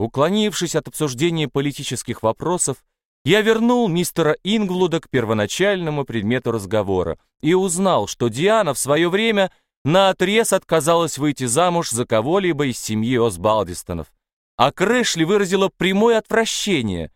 Уклонившись от обсуждения политических вопросов, я вернул мистера Инглуда к первоначальному предмету разговора и узнал, что Диана в свое время наотрез отказалась выйти замуж за кого-либо из семьи Осбалдистонов, а Крэшли выразила прямое отвращение.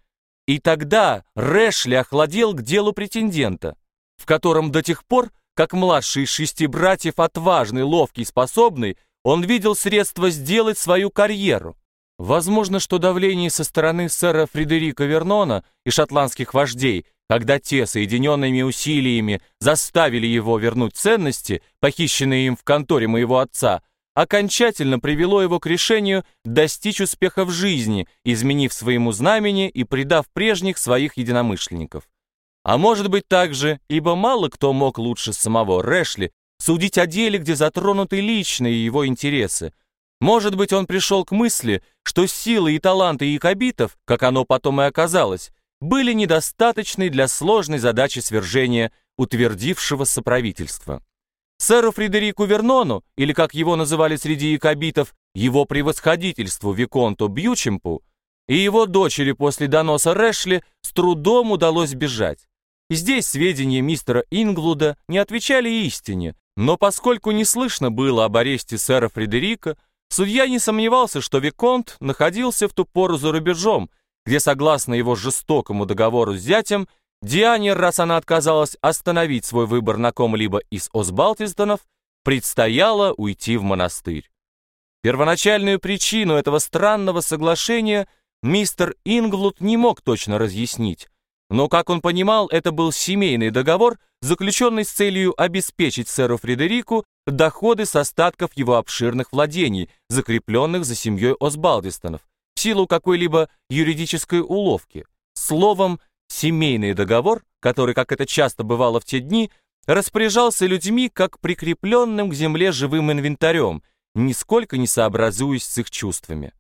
И тогда Рэшли охладел к делу претендента, в котором до тех пор, как младший из шести братьев, отважный, ловкий, способный, он видел средства сделать свою карьеру. Возможно, что давление со стороны сэра Фредерика Вернона и шотландских вождей, когда те соединенными усилиями заставили его вернуть ценности, похищенные им в конторе моего отца, окончательно привело его к решению достичь успеха в жизни, изменив своему знамени и предав прежних своих единомышленников. А может быть также, ибо мало кто мог лучше самого Рэшли судить о деле, где затронуты личные его интересы, может быть, он пришел к мысли, что силы и таланты якобитов, как оно потом и оказалось, были недостаточны для сложной задачи свержения утвердившегося правительства. Сэру Фредерику Вернону, или как его называли среди якобитов, его превосходительству Виконту Бьючемпу, и его дочери после доноса Рэшли с трудом удалось бежать. Здесь сведения мистера Инглуда не отвечали истине, но поскольку не слышно было об аресте сэра Фредерика, Судья не сомневался, что Виконт находился в ту пору за рубежом, где, согласно его жестокому договору с зятем, Диане, раз она отказалась остановить свой выбор на ком-либо из Осбалтистонов, предстояло уйти в монастырь. Первоначальную причину этого странного соглашения мистер Инглуд не мог точно разъяснить, но, как он понимал, это был семейный договор, заключенный с целью обеспечить сэру Фредерику доходы с остатков его обширных владений, закрепленных за семьей Осбалдистонов, в силу какой-либо юридической уловки. Словом, семейный договор, который, как это часто бывало в те дни, распоряжался людьми как прикрепленным к земле живым инвентарем, нисколько не сообразуясь с их чувствами.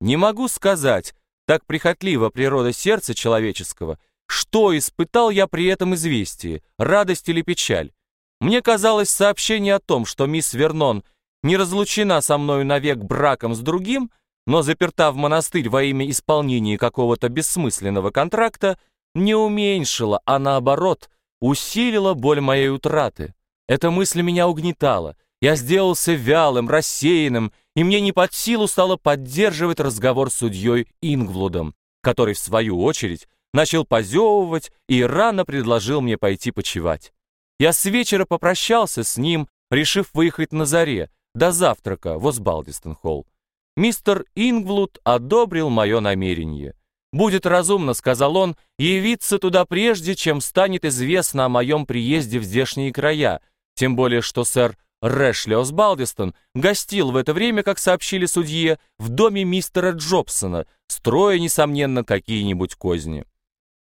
Не могу сказать, так прихотлива природа сердца человеческого, что испытал я при этом известии, радость или печаль. Мне казалось сообщение о том, что мисс Вернон не разлучена со мною навек браком с другим, но заперта в монастырь во имя исполнения какого-то бессмысленного контракта, не уменьшила, а наоборот, усилила боль моей утраты. Эта мысль меня угнетала. Я сделался вялым, рассеянным, и мне не под силу стало поддерживать разговор с судьей Ингвлудом, который, в свою очередь, начал позевывать и рано предложил мне пойти почевать. Я с вечера попрощался с ним, решив выехать на заре, до завтрака в Осбалдистон-холл. Мистер Ингвуд одобрил мое намерение. «Будет разумно», — сказал он, — «явиться туда прежде, чем станет известно о моем приезде в здешние края, тем более что сэр Рэшли Осбалдистон гостил в это время, как сообщили судье, в доме мистера Джобсона, строя, несомненно, какие-нибудь козни».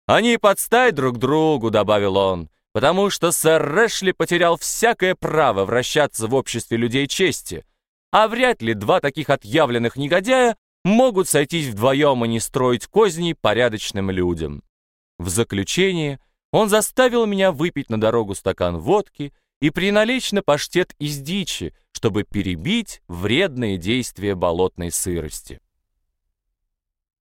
«Они подстать друг другу», — добавил он, — потому что сэр Рэшли потерял всякое право вращаться в обществе людей чести, а вряд ли два таких отъявленных негодяя могут сойтись вдвоем и не строить козней порядочным людям. В заключение он заставил меня выпить на дорогу стакан водки и приналечь на паштет из дичи, чтобы перебить вредные действия болотной сырости.